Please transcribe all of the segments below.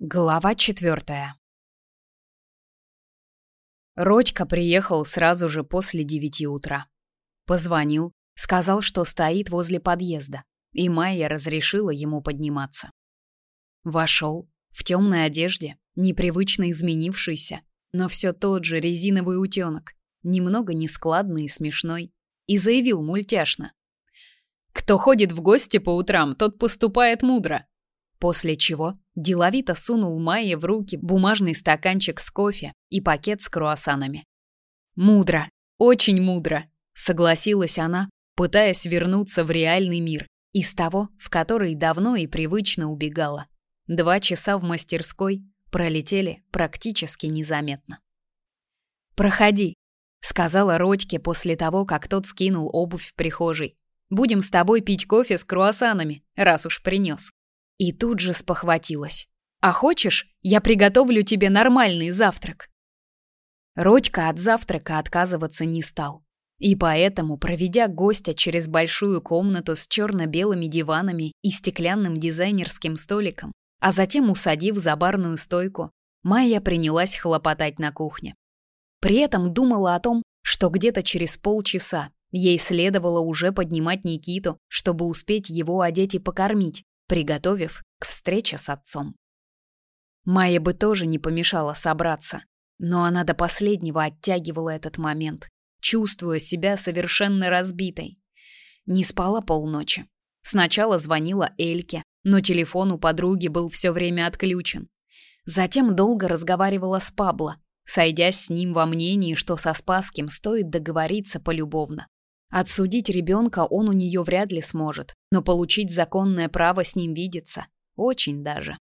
Глава четвертая. Родька приехал сразу же после девяти утра. Позвонил, сказал, что стоит возле подъезда, и Майя разрешила ему подниматься. Вошел в темной одежде, непривычно изменившийся, но все тот же резиновый утенок, немного нескладный и смешной, и заявил мультяшно. «Кто ходит в гости по утрам, тот поступает мудро». После чего деловито сунул Майе в руки бумажный стаканчик с кофе и пакет с круассанами. «Мудро, очень мудро», — согласилась она, пытаясь вернуться в реальный мир, из того, в который давно и привычно убегала. Два часа в мастерской пролетели практически незаметно. «Проходи», — сказала Родьке после того, как тот скинул обувь в прихожей. «Будем с тобой пить кофе с круассанами, раз уж принес». И тут же спохватилась. «А хочешь, я приготовлю тебе нормальный завтрак?» Родька от завтрака отказываться не стал. И поэтому, проведя гостя через большую комнату с черно-белыми диванами и стеклянным дизайнерским столиком, а затем усадив за барную стойку, Майя принялась хлопотать на кухне. При этом думала о том, что где-то через полчаса ей следовало уже поднимать Никиту, чтобы успеть его одеть и покормить, приготовив к встрече с отцом. Майе бы тоже не помешало собраться, но она до последнего оттягивала этот момент, чувствуя себя совершенно разбитой. Не спала полночи. Сначала звонила Эльке, но телефон у подруги был все время отключен. Затем долго разговаривала с Пабло, сойдясь с ним во мнении, что со Спасским стоит договориться полюбовно. Отсудить ребенка он у нее вряд ли сможет, но получить законное право с ним видеться – очень даже.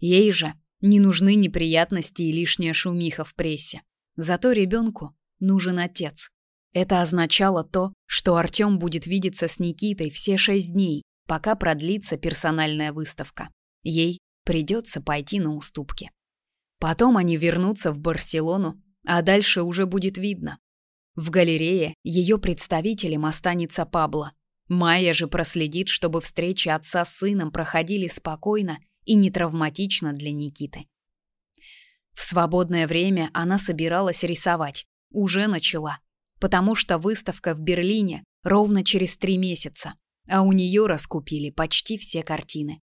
Ей же не нужны неприятности и лишняя шумиха в прессе. Зато ребенку нужен отец. Это означало то, что Артем будет видеться с Никитой все шесть дней, пока продлится персональная выставка. Ей придется пойти на уступки. Потом они вернутся в Барселону, а дальше уже будет видно, в галерее ее представителем останется Пабло. Майя же проследит, чтобы встречи отца с сыном проходили спокойно и не травматично для Никиты. В свободное время она собиралась рисовать. Уже начала. Потому что выставка в Берлине ровно через три месяца, а у нее раскупили почти все картины.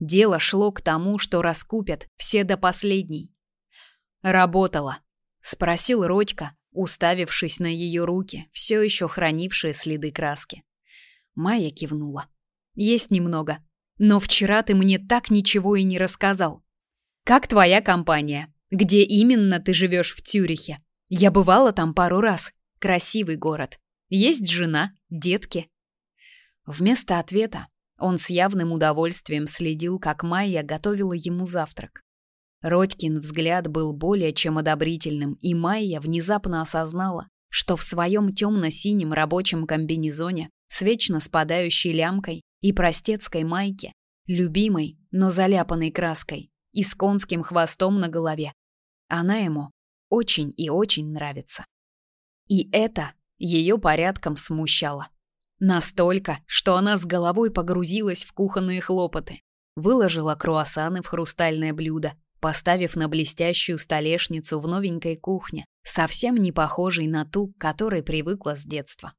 Дело шло к тому, что раскупят все до последней. «Работала?» — спросил Родька, уставившись на ее руки, все еще хранившие следы краски. Майя кивнула. Есть немного, но вчера ты мне так ничего и не рассказал. Как твоя компания? Где именно ты живешь в Цюрихе? Я бывала там пару раз. Красивый город. Есть жена, детки. Вместо ответа он с явным удовольствием следил, как Майя готовила ему завтрак. Родькин взгляд был более чем одобрительным, и Майя внезапно осознала, что в своем темно-синем рабочем комбинезоне с вечно спадающей лямкой и простецкой майке, любимой, но заляпанной краской, и с конским хвостом на голове, она ему очень и очень нравится. И это ее порядком смущало. Настолько, что она с головой погрузилась в кухонные хлопоты, выложила круассаны в хрустальное блюдо, поставив на блестящую столешницу в новенькой кухне, совсем не похожей на ту, к которой привыкла с детства.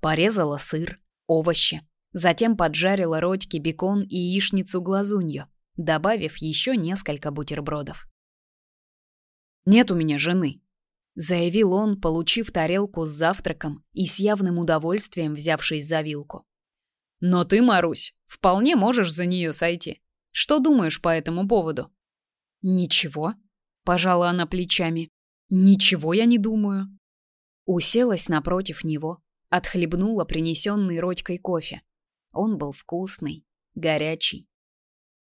Порезала сыр, овощи, затем поджарила родьки, бекон и яичницу-глазунью, добавив еще несколько бутербродов. «Нет у меня жены», — заявил он, получив тарелку с завтраком и с явным удовольствием взявшись за вилку. «Но ты, Марусь, вполне можешь за нее сойти. Что думаешь по этому поводу?» Ничего, пожала она плечами. Ничего я не думаю. Уселась напротив него, отхлебнула принесенный Родькой кофе. Он был вкусный, горячий.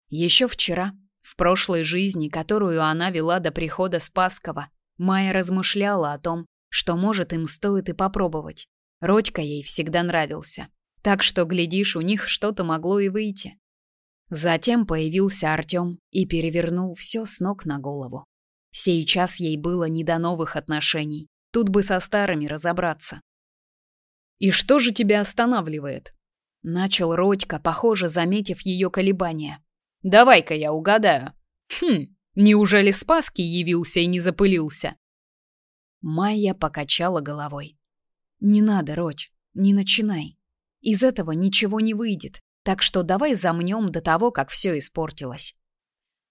Еще вчера, в прошлой жизни, которую она вела до прихода Спасского, Майя размышляла о том, что, может, им стоит и попробовать. Родька ей всегда нравился. Так что, глядишь, у них что-то могло и выйти. Затем появился Артём и перевернул все с ног на голову. Сейчас ей было не до новых отношений. Тут бы со старыми разобраться. «И что же тебя останавливает?» Начал Родька, похоже, заметив ее колебания. «Давай-ка я угадаю». Хм, неужели Спаски явился и не запылился? Майя покачала головой. Не надо, Рочь, не начинай. Из этого ничего не выйдет, так что давай замнем до того, как все испортилось.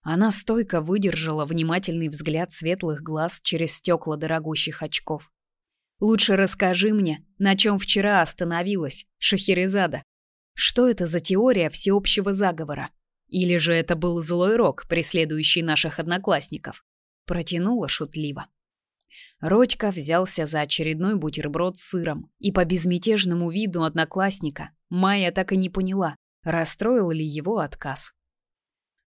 Она стойко выдержала внимательный взгляд светлых глаз через стекла дорогущих очков. Лучше расскажи мне, на чем вчера остановилась Шахерезада. Что это за теория всеобщего заговора? Или же это был злой рок, преследующий наших одноклассников? Протянула шутливо. Родька взялся за очередной бутерброд с сыром, и по безмятежному виду одноклассника Майя так и не поняла, расстроил ли его отказ.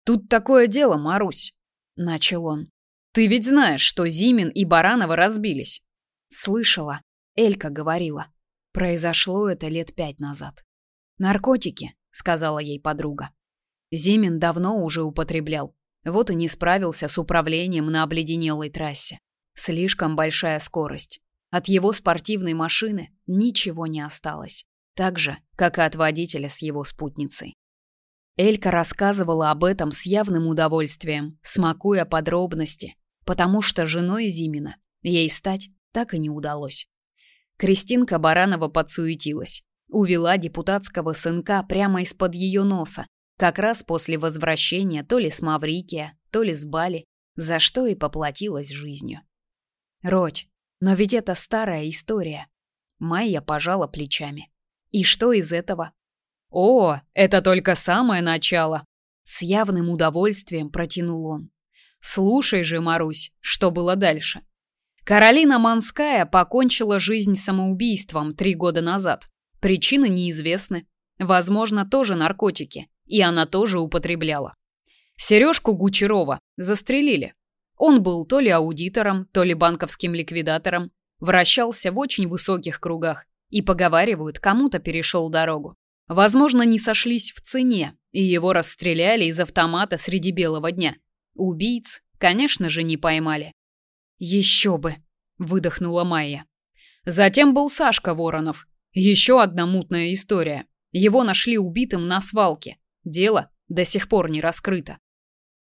«Тут такое дело, Марусь», — начал он. «Ты ведь знаешь, что Зимин и Баранова разбились?» «Слышала. Элька говорила. Произошло это лет пять назад. «Наркотики», — сказала ей подруга. Зимин давно уже употреблял. Вот и не справился с управлением на обледенелой трассе. Слишком большая скорость. От его спортивной машины ничего не осталось. Так же, как и от водителя с его спутницей. Элька рассказывала об этом с явным удовольствием, смакуя подробности, потому что женой Зимина ей стать так и не удалось. Кристинка Баранова подсуетилась, увела депутатского сынка прямо из-под ее носа, как раз после возвращения то ли с Маврикия, то ли с Бали, за что и поплатилась жизнью. Родь, но ведь это старая история. Майя пожала плечами. И что из этого? О, это только самое начало. С явным удовольствием протянул он. Слушай же, Марусь, что было дальше? Каролина Манская покончила жизнь самоубийством три года назад. Причины неизвестны. Возможно, тоже наркотики. И она тоже употребляла. Сережку Гучерова застрелили. Он был то ли аудитором, то ли банковским ликвидатором, вращался в очень высоких кругах и, поговаривают, кому-то перешел дорогу. Возможно, не сошлись в цене, и его расстреляли из автомата среди белого дня. Убийц, конечно же, не поймали. «Еще бы!» – выдохнула Майя. Затем был Сашка Воронов. Еще одна мутная история. Его нашли убитым на свалке. Дело до сих пор не раскрыто.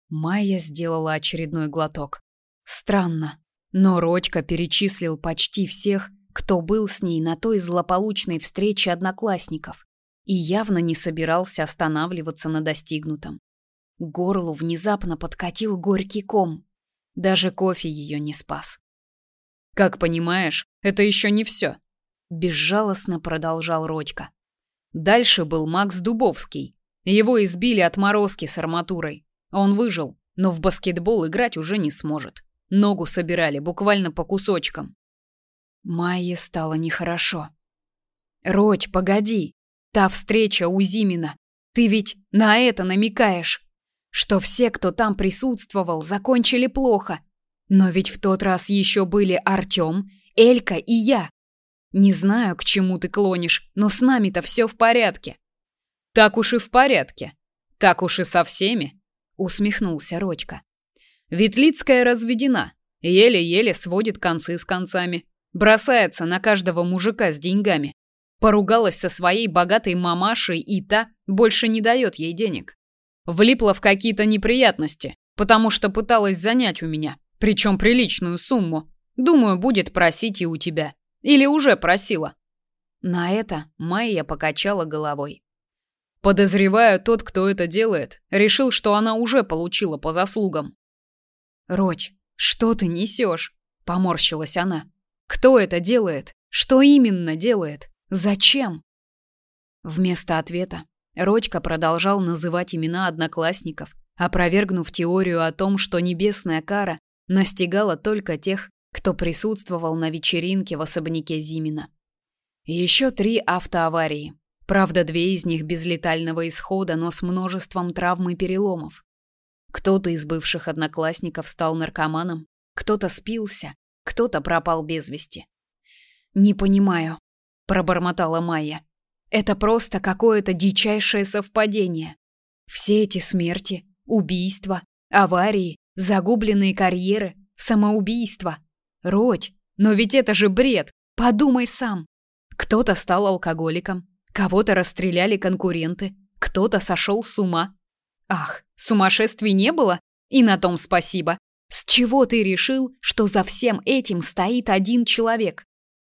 Майя сделала очередной глоток. Странно, но Родька перечислил почти всех, кто был с ней на той злополучной встрече одноклассников, и явно не собирался останавливаться на достигнутом. горлу внезапно подкатил горький ком. Даже кофе ее не спас. «Как понимаешь, это еще не все», — безжалостно продолжал Родька. Дальше был Макс Дубовский. Его избили отморозки с арматурой. Он выжил, но в баскетбол играть уже не сможет. Ногу собирали буквально по кусочкам. Майе стало нехорошо. «Родь, погоди! Та встреча у Зимина. Ты ведь на это намекаешь, что все, кто там присутствовал, закончили плохо. Но ведь в тот раз еще были Артем, Элька и я. Не знаю, к чему ты клонишь, но с нами-то все в порядке». «Так уж и в порядке. Так уж и со всеми», усмехнулся Родька. Ветлицкая разведена, еле-еле сводит концы с концами, бросается на каждого мужика с деньгами. Поругалась со своей богатой мамашей, и та больше не дает ей денег. Влипла в какие-то неприятности, потому что пыталась занять у меня, причем приличную сумму. Думаю, будет просить и у тебя. Или уже просила. На это Майя покачала головой. Подозреваю, тот, кто это делает, решил, что она уже получила по заслугам. «Родь, что ты несешь?» – поморщилась она. «Кто это делает? Что именно делает? Зачем?» Вместо ответа Родька продолжал называть имена одноклассников, опровергнув теорию о том, что небесная кара настигала только тех, кто присутствовал на вечеринке в особняке Зимина. Еще три автоаварии, Правда, две из них без летального исхода, но с множеством травм и переломов. Кто-то из бывших одноклассников стал наркоманом, кто-то спился, кто-то пропал без вести. «Не понимаю», — пробормотала Майя. «Это просто какое-то дичайшее совпадение. Все эти смерти, убийства, аварии, загубленные карьеры, самоубийства. Родь, но ведь это же бред! Подумай сам. Кто-то стал алкоголиком, Кого-то расстреляли конкуренты, кто-то сошел с ума. Ах, сумасшествий не было? И на том спасибо. С чего ты решил, что за всем этим стоит один человек?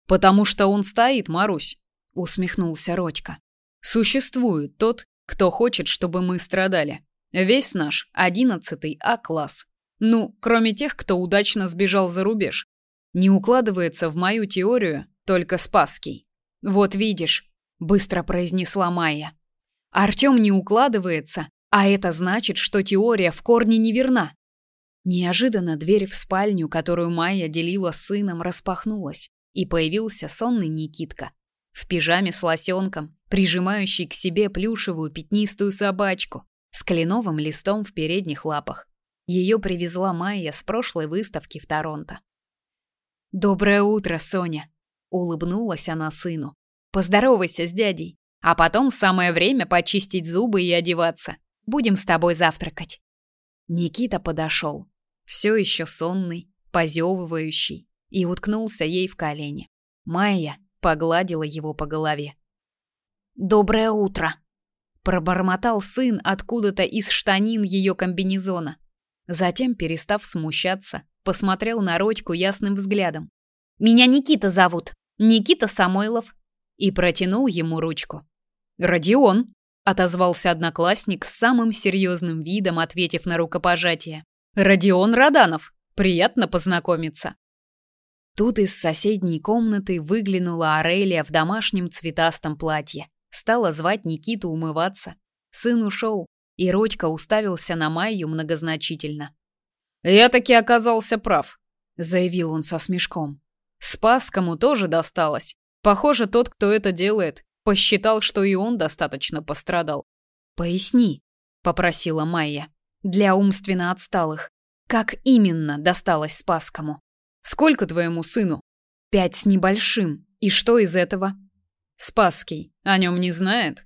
Потому что он стоит, Марусь, усмехнулся Родька. Существует тот, кто хочет, чтобы мы страдали. Весь наш одиннадцатый А-класс. Ну, кроме тех, кто удачно сбежал за рубеж. Не укладывается в мою теорию только Спасский. Вот видишь, быстро произнесла Майя. Артём не укладывается, а это значит, что теория в корне неверна. Неожиданно дверь в спальню, которую Майя делила с сыном, распахнулась, и появился сонный Никитка в пижаме с лосенком, прижимающий к себе плюшевую пятнистую собачку с кленовым листом в передних лапах. Ее привезла Майя с прошлой выставки в Торонто. «Доброе утро, Соня!» — улыбнулась она сыну. «Поздоровайся с дядей, а потом самое время почистить зубы и одеваться. Будем с тобой завтракать». Никита подошел, все еще сонный, позевывающий, и уткнулся ей в колени. Майя погладила его по голове. «Доброе утро!» Пробормотал сын откуда-то из штанин ее комбинезона. Затем, перестав смущаться, посмотрел на Родьку ясным взглядом. «Меня Никита зовут. Никита Самойлов». И протянул ему ручку. «Родион», — отозвался одноклассник с самым серьезным видом, ответив на рукопожатие. «Родион Раданов. Приятно познакомиться». Тут из соседней комнаты выглянула Арелия в домашнем цветастом платье. Стала звать Никиту умываться. Сын ушел, и Родька уставился на Майю многозначительно. «Я таки оказался прав», — заявил он со смешком. «Спасскому тоже досталось. Похоже, тот, кто это делает, посчитал, что и он достаточно пострадал». «Поясни», — попросила Майя. «Для умственно отсталых. Как именно досталось Спасскому?» «Сколько твоему сыну?» «Пять с небольшим. И что из этого?» Спасский о нем не знает?»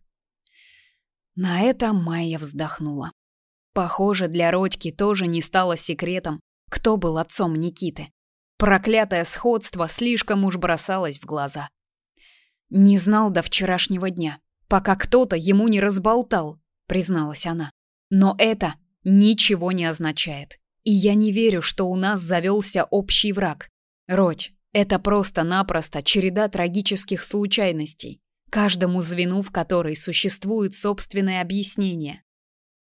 На это Майя вздохнула. Похоже, для Родьки тоже не стало секретом, кто был отцом Никиты. Проклятое сходство слишком уж бросалось в глаза. Не знал до вчерашнего дня, пока кто-то ему не разболтал, призналась она. Но это ничего не означает. И я не верю, что у нас завелся общий враг. Родь, это просто-напросто череда трагических случайностей, каждому звену в которой существует собственное объяснение.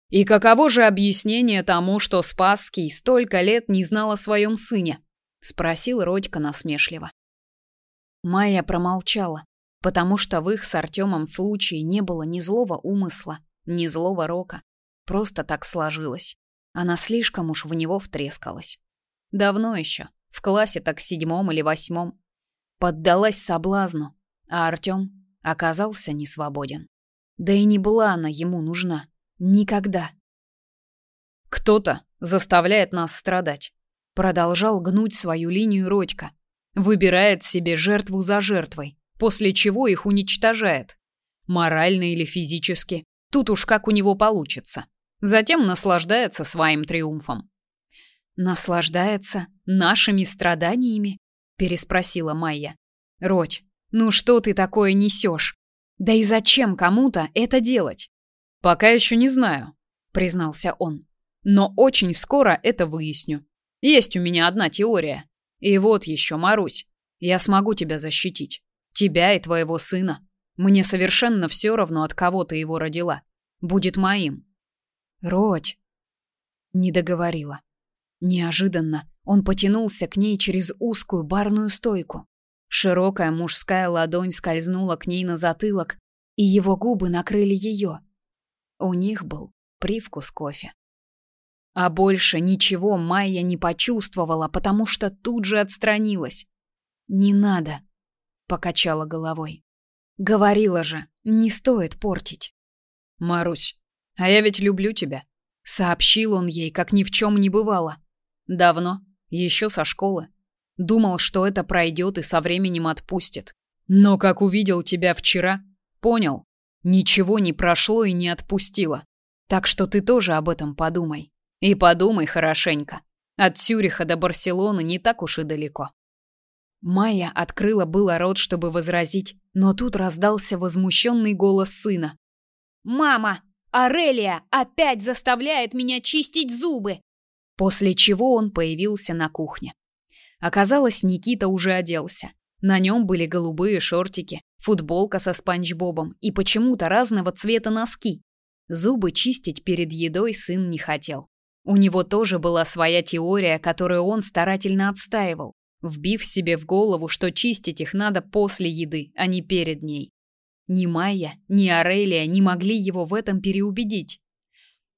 И каково же объяснение тому, что Спасский столько лет не знал о своем сыне? спросил Родька насмешливо. Майя промолчала, потому что в их с Артемом случае не было ни злого умысла, ни злого рока. Просто так сложилось. Она слишком уж в него втрескалась. Давно еще, в классе так седьмом или восьмом. Поддалась соблазну, а Артём оказался несвободен. Да и не была она ему нужна. Никогда. «Кто-то заставляет нас страдать», — продолжал гнуть свою линию Родька. «Выбирает себе жертву за жертвой, после чего их уничтожает. Морально или физически. Тут уж как у него получится. Затем наслаждается своим триумфом. Наслаждается нашими страданиями? переспросила Майя. Родь, ну что ты такое несешь? Да и зачем кому-то это делать? Пока еще не знаю, признался он. Но очень скоро это выясню. Есть у меня одна теория. И вот еще, Марусь, я смогу тебя защитить. Тебя и твоего сына. Мне совершенно все равно, от кого ты его родила. Будет моим. Родь. Не договорила. Неожиданно он потянулся к ней через узкую барную стойку. Широкая мужская ладонь скользнула к ней на затылок, и его губы накрыли ее. У них был привкус кофе. А больше ничего Майя не почувствовала, потому что тут же отстранилась. «Не надо», — покачала головой. «Говорила же, не стоит портить». «Марусь, а я ведь люблю тебя», — сообщил он ей, как ни в чем не бывало. Давно, еще со школы. Думал, что это пройдет и со временем отпустит. Но как увидел тебя вчера, понял, ничего не прошло и не отпустило. Так что ты тоже об этом подумай. И подумай хорошенько. От Цюриха до Барселоны не так уж и далеко. Майя открыла было рот, чтобы возразить, но тут раздался возмущенный голос сына. «Мама, Арелия опять заставляет меня чистить зубы! после чего он появился на кухне. Оказалось, Никита уже оделся. На нем были голубые шортики, футболка со спанч Бобом и почему-то разного цвета носки. Зубы чистить перед едой сын не хотел. У него тоже была своя теория, которую он старательно отстаивал, вбив себе в голову, что чистить их надо после еды, а не перед ней. Ни Майя, ни Арелия не могли его в этом переубедить.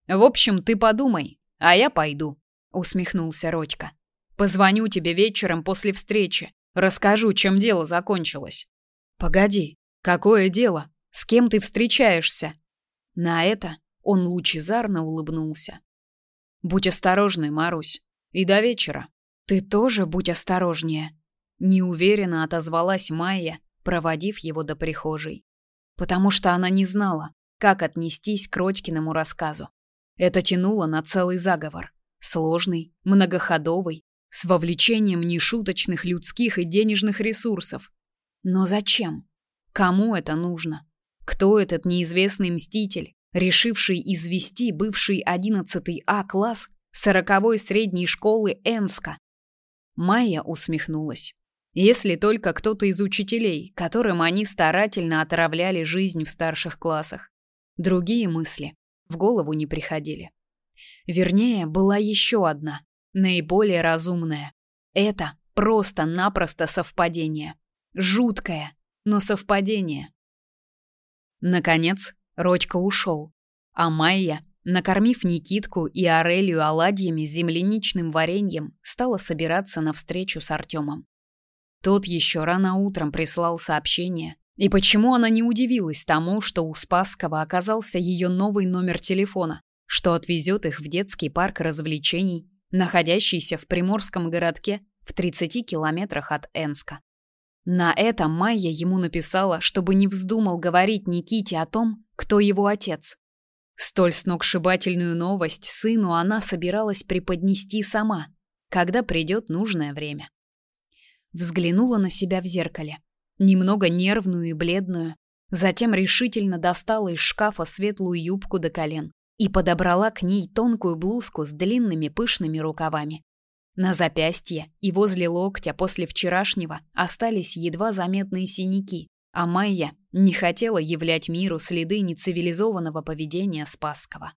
В общем, ты подумай, а я пойду, усмехнулся Родька. Позвоню тебе вечером после встречи, расскажу, чем дело закончилось. Погоди, какое дело? С кем ты встречаешься? На это он лучезарно улыбнулся. Будь осторожной, Марусь, и до вечера. Ты тоже будь осторожнее, неуверенно отозвалась Майя, проводив его до прихожей, потому что она не знала, как отнестись к Родькиному рассказу. Это тянуло на целый заговор, сложный, многоходовый, с вовлечением нешуточных людских и денежных ресурсов. Но зачем? Кому это нужно? Кто этот неизвестный мститель, решивший извести бывший 11 А класс сороковой средней школы Энска? Майя усмехнулась. Если только кто-то из учителей, которым они старательно отравляли жизнь в старших классах. Другие мысли в голову не приходили. Вернее, была еще одна, наиболее разумная. Это просто-напросто совпадение. Жуткое, но совпадение. Наконец, Родька ушел, а Майя, накормив Никитку и Арелию оладьями с земляничным вареньем, стала собираться на встречу с Артемом. Тот еще рано утром прислал сообщение, и почему она не удивилась тому, что у Спасского оказался ее новый номер телефона, что отвезет их в детский парк развлечений, находящийся в приморском городке в 30 километрах от Энска. На это Майя ему написала, чтобы не вздумал говорить Никите о том, кто его отец. Столь сногсшибательную новость сыну она собиралась преподнести сама, когда придет нужное время. Взглянула на себя в зеркале немного нервную и бледную, затем решительно достала из шкафа светлую юбку до колен и подобрала к ней тонкую блузку с длинными пышными рукавами. На запястье и возле локтя после вчерашнего остались едва заметные синяки, а Майя не хотела являть миру следы нецивилизованного поведения Спасского.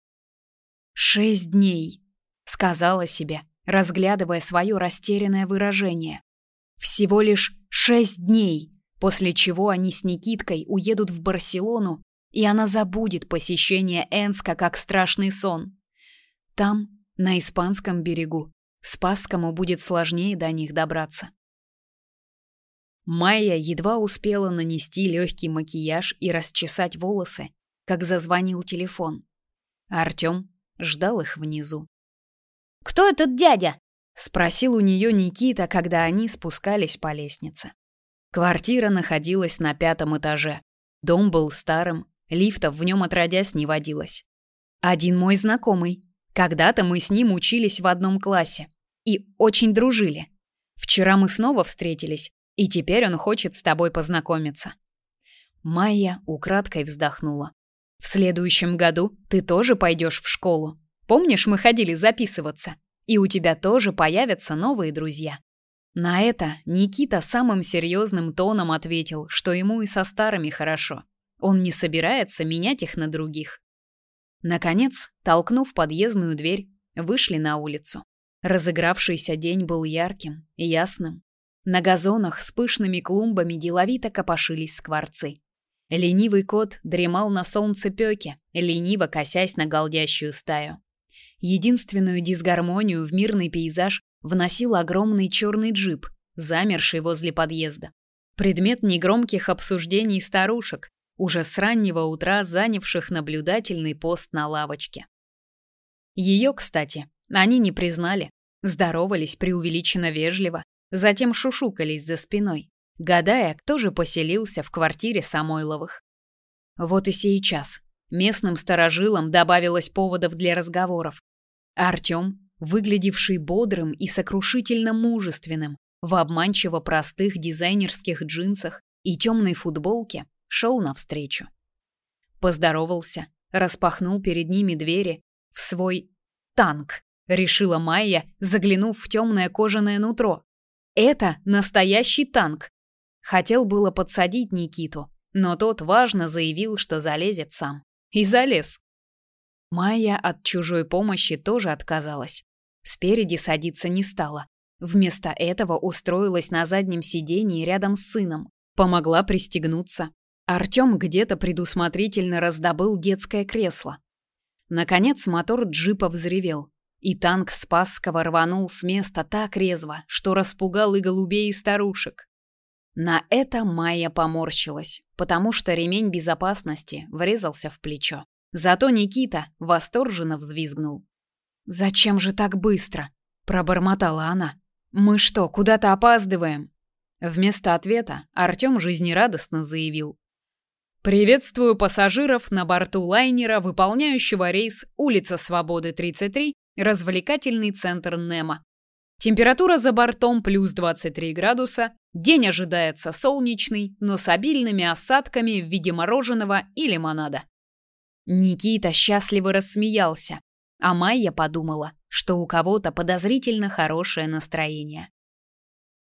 «Шесть дней», — сказала себе, разглядывая свое растерянное выражение. «Всего лишь шесть дней, после чего они с Никиткой уедут в Барселону, и она забудет посещение Энска как страшный сон. Там, на испанском берегу, Спасскому будет сложнее до них добраться. Майя едва успела нанести легкий макияж и расчесать волосы, как зазвонил телефон. Артём ждал их внизу. «Кто этот дядя?» — спросил у нее Никита, когда они спускались по лестнице. Квартира находилась на пятом этаже. Дом был старым, лифтов в нем отродясь не водилось. Один мой знакомый. Когда-то мы с ним учились в одном классе и очень дружили. Вчера мы снова встретились, и теперь он хочет с тобой познакомиться. Майя украдкой вздохнула. В следующем году ты тоже пойдешь в школу. Помнишь, мы ходили записываться, и у тебя тоже появятся новые друзья. На это Никита самым серьезным тоном ответил, что ему и со старыми хорошо. Он не собирается менять их на других. Наконец, толкнув подъездную дверь, вышли на улицу. Разыгравшийся день был ярким и ясным. На газонах с пышными клумбами деловито копошились скворцы. Ленивый кот дремал на солнцепёке, лениво косясь на голдящую стаю. Единственную дисгармонию в мирный пейзаж вносил огромный черный джип, замерший возле подъезда. Предмет негромких обсуждений старушек, уже с раннего утра занявших наблюдательный пост на лавочке. Ее, кстати, они не признали, здоровались преувеличенно вежливо, затем шушукались за спиной, гадая, кто же поселился в квартире Самойловых. Вот и сейчас местным старожилам добавилось поводов для разговоров. Артём выглядевший бодрым и сокрушительно мужественным, в обманчиво простых дизайнерских джинсах и темной футболке, шел навстречу. Поздоровался, распахнул перед ними двери в свой танк, решила Майя, заглянув в темное кожаное нутро. Это настоящий танк. Хотел было подсадить Никиту, но тот важно заявил, что залезет сам. И залез. Майя от чужой помощи тоже отказалась. Спереди садиться не стала. Вместо этого устроилась на заднем сидении рядом с сыном. Помогла пристегнуться. Артём где-то предусмотрительно раздобыл детское кресло. Наконец мотор джипа взревел, и танк Спасского рванул с места так резво, что распугал и голубей, и старушек. На это Майя поморщилась, потому что ремень безопасности врезался в плечо. Зато Никита восторженно взвизгнул. «Зачем же так быстро?» – пробормотала она. «Мы что, куда-то опаздываем?» Вместо ответа Артём жизнерадостно заявил. «Приветствую пассажиров на борту лайнера, выполняющего рейс «Улица Свободы, 33», развлекательный центр Немо. Температура за бортом плюс 23 градуса, день ожидается солнечный, но с обильными осадками в виде мороженого и лимонада. Никита счастливо рассмеялся, а Майя подумала, что у кого-то подозрительно хорошее настроение.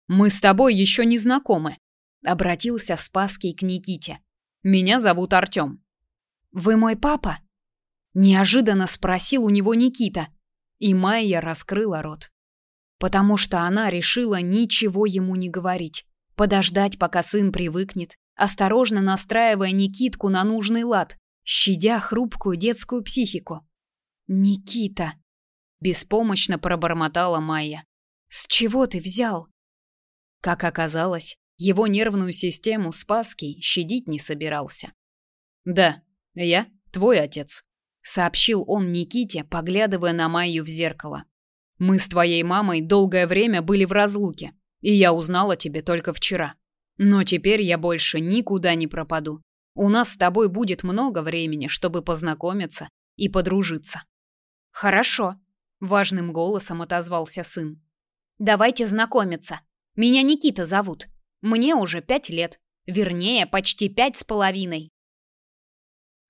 «Мы с тобой еще не знакомы», — обратился Спасский к Никите. «Меня зовут Артем». «Вы мой папа?» — неожиданно спросил у него Никита, и Майя раскрыла рот. Потому что она решила ничего ему не говорить, подождать, пока сын привыкнет, осторожно настраивая Никитку на нужный лад, щадя хрупкую детскую психику. «Никита!» — беспомощно пробормотала Майя. «С чего ты взял?» Как оказалось, его нервную систему Спасский щадить не собирался. «Да, я твой отец», — сообщил он Никите, поглядывая на Майю в зеркало. «Мы с твоей мамой долгое время были в разлуке, и я узнала тебе только вчера. Но теперь я больше никуда не пропаду. У нас с тобой будет много времени, чтобы познакомиться и подружиться. Хорошо, важным голосом отозвался сын. Давайте знакомиться. Меня Никита зовут. Мне уже пять лет, вернее, почти пять с половиной.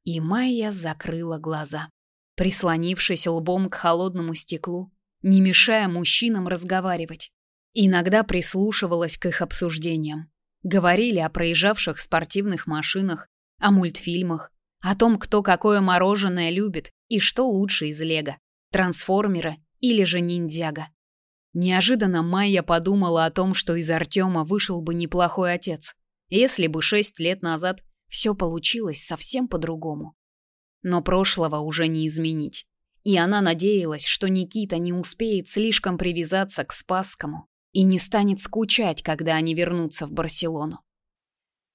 И Майя закрыла глаза, прислонившись лбом к холодному стеклу, не мешая мужчинам разговаривать. Иногда прислушивалась к их обсуждениям. Говорили о проезжавших спортивных машинах, о мультфильмах, о том, кто какое мороженое любит и что лучше из Лего – трансформеры или же ниндзяго. Неожиданно Майя подумала о том, что из Артема вышел бы неплохой отец, если бы шесть лет назад все получилось совсем по-другому. Но прошлого уже не изменить. И она надеялась, что Никита не успеет слишком привязаться к Спасскому и не станет скучать, когда они вернутся в Барселону.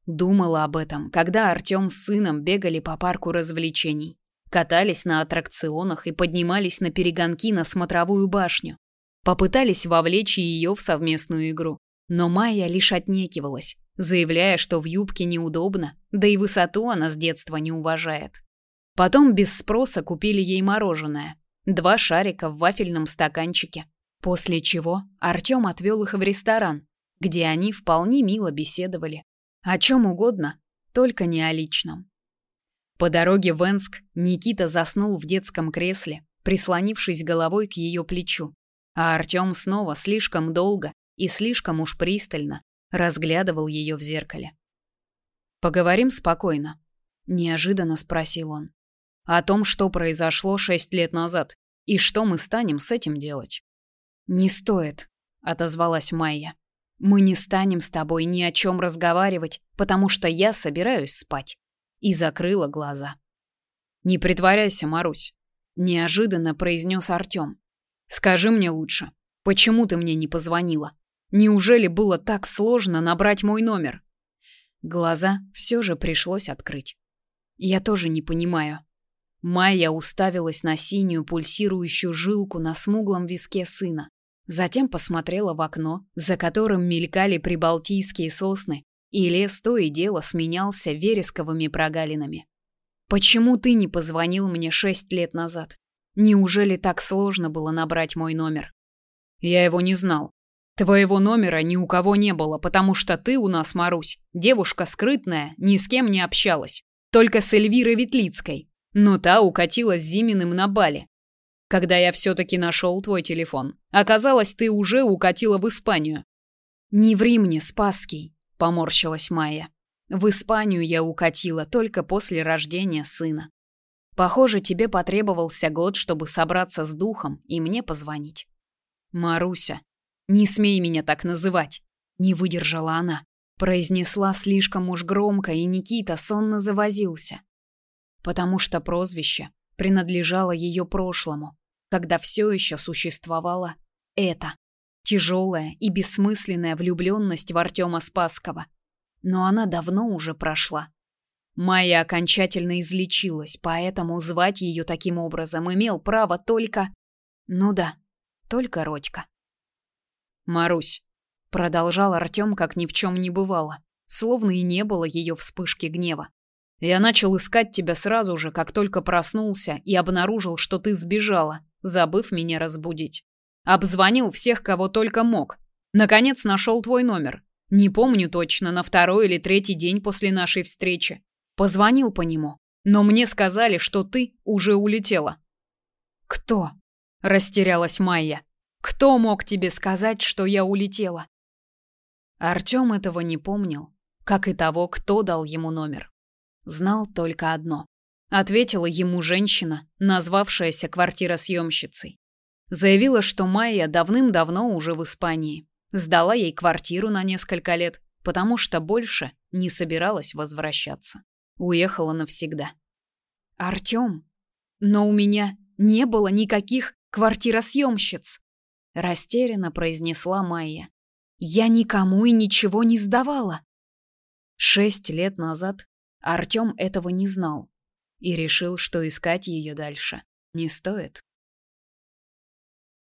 Думала об этом, когда Артём с сыном бегали по парку развлечений, катались на аттракционах и поднимались на перегонки на смотровую башню. Попытались вовлечь её в совместную игру, но Майя лишь отнекивалась, заявляя, что в юбке неудобно, да и высоту она с детства не уважает. Потом без спроса купили ей мороженое, два шарика в вафельном стаканчике, после чего Артём отвёл их в ресторан, где они вполне мило беседовали, о чем угодно, только не о личном. По дороге в Энск Никита заснул в детском кресле, прислонившись головой к ее плечу, а Артем снова слишком долго и слишком уж пристально разглядывал ее в зеркале. «Поговорим спокойно», — неожиданно спросил он. «О том, что произошло шесть лет назад, и что мы станем с этим делать». «Не стоит», — отозвалась Майя. Мы не станем с тобой ни о чем разговаривать, потому что я собираюсь спать. И закрыла глаза. Не притворяйся, Марусь, неожиданно произнес Артём. Скажи мне лучше, почему ты мне не позвонила? Неужели было так сложно набрать мой номер? Глаза все же пришлось открыть. Я тоже не понимаю. Майя уставилась на синюю пульсирующую жилку на смуглом виске сына. Затем посмотрела в окно, за которым мелькали прибалтийские сосны, и лес то и дело сменялся вересковыми прогалинами. Почему ты не позвонил мне шесть лет назад? Неужели так сложно было набрать мой номер? Я его не знал. Твоего номера ни у кого не было, потому что ты у нас, Марусь, девушка скрытная, ни с кем не общалась, только с Эльвирой Ветлицкой. Но та укатила с Зиминым на бале. Когда я все-таки нашел твой телефон, оказалось, ты уже укатила в Испанию. Не ври мне, Спасский, поморщилась Майя. В Испанию я укатила только после рождения сына. Похоже, тебе потребовался год, чтобы собраться с духом и мне позвонить. Маруся, не смей меня так называть, не выдержала она. Произнесла слишком уж громко, и Никита сонно завозился. Потому что прозвище принадлежало ее прошлому, когда все еще существовало это. Тяжелая и бессмысленная влюбленность в Артема Спасского. Но она давно уже прошла. Майя окончательно излечилась, поэтому звать ее таким образом имел право только... Ну да, только Родька. «Марусь», — продолжал Артем, как ни в чем не бывало, словно и не было ее вспышки гнева. «Я начал искать тебя сразу же, как только проснулся и обнаружил, что ты сбежала, забыв меня разбудить. Обзвонил всех, кого только мог. Наконец нашел твой номер. Не помню точно, на второй или третий день после нашей встречи. Позвонил по нему, но мне сказали, что ты уже улетела. Кто? Растерялась Майя. Кто мог тебе сказать, что я улетела? Артём этого не помнил, как и того, кто дал ему номер. Знал только одно. Ответила ему женщина, назвавшаяся квартиросъемщицей. Заявила, что Майя давным-давно уже в Испании. Сдала ей квартиру на несколько лет, потому что больше не собиралась возвращаться. Уехала навсегда. Артём, но у меня не было никаких квартиросъемщиц, растерянно произнесла Майя. Я никому и ничего не сдавала. Шесть лет назад Артём этого не знал и решил, что искать ее дальше не стоит.